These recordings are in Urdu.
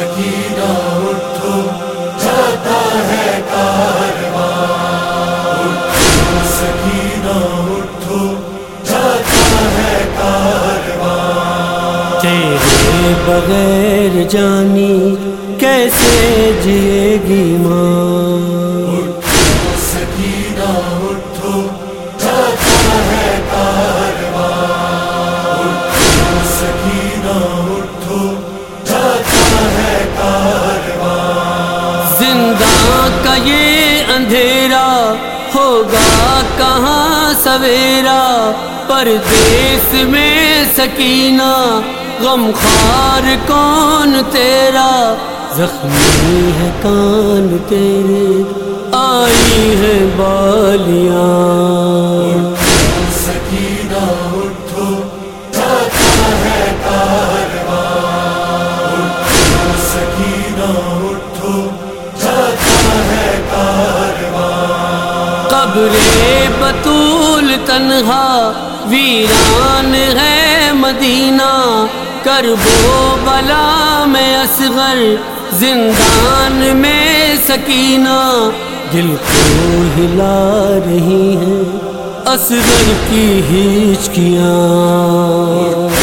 سکینہ اٹھو جاتا ہے کارواں سکینہ اٹھو جاتا ہے کارواں تیرے بغیر جانی کیسے جیے گی ماں؟ یہ اندھیرا ہوگا کہاں سویرا پردیس میں سکینہ غم خار کون تیرا زخمی ہے کان تیرے آئی ہے بالیاں کارواں قبر بطول تنہا، ویران ہے مدینہ، کربو بلا میں اصغر، زندان میں سکینہ۔ دل کو ہلا رہی ہے اصغر کی ہچکیاں۔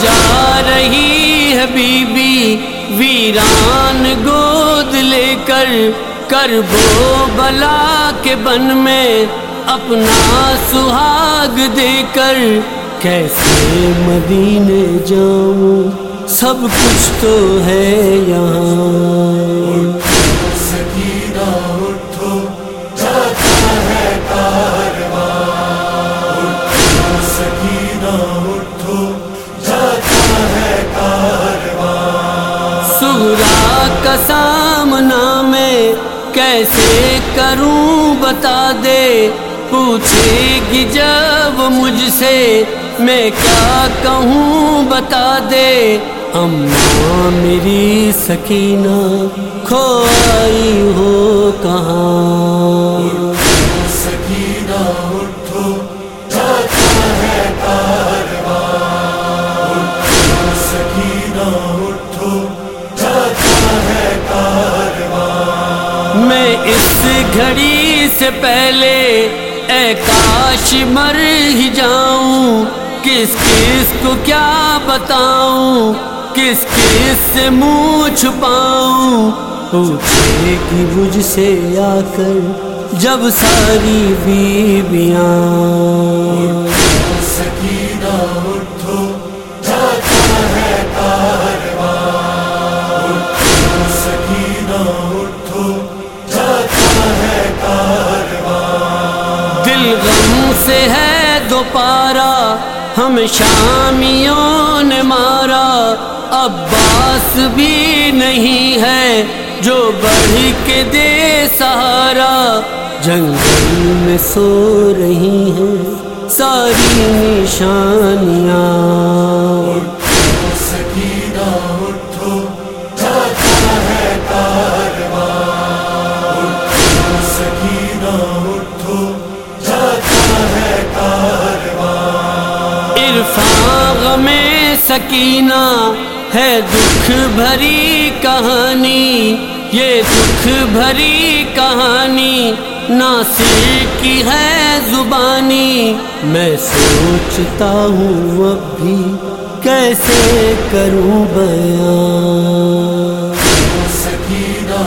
جا رہی ہے بی بی، ویران گود لے کر کربو بلا کے بن میں، اپنا سہاگ دے کر۔ کیسے مدینے جاؤں؟ سب کچھ تو ہے یہاں۔ سکینہ کا سامنا میں کیسے کروں بتا دے؟ پوچھے گی جب مجھ سے، میں کیا کہوں بتا دے؟ اماں میری سکینہ کھو آئی ہو کہاں؟ اس گھڑی سے پہلے اے کاش مر ہی جاؤں، کس کس کو کیا بتاؤں؟ کس کس سے منہ چھپاؤں؟ پوچھے گی مجھ سے آ کر جب ساری بیویاں۔ سے ہے دوپارا ہم شامیوں نے مارا۔ عباس بھی نہیں ہے جو بڑھ کے دے سہارا۔ جنگل میں سو رہی ہیں ساری نشانیاں۔ ساغ میں سکینہ ہے دکھ بھری کہانی، یہ دکھ بھری کہانی ناصر کی ہے زبانی۔ میں سوچتا ہوں اب بھی کیسے کروں بیان۔ سکینہ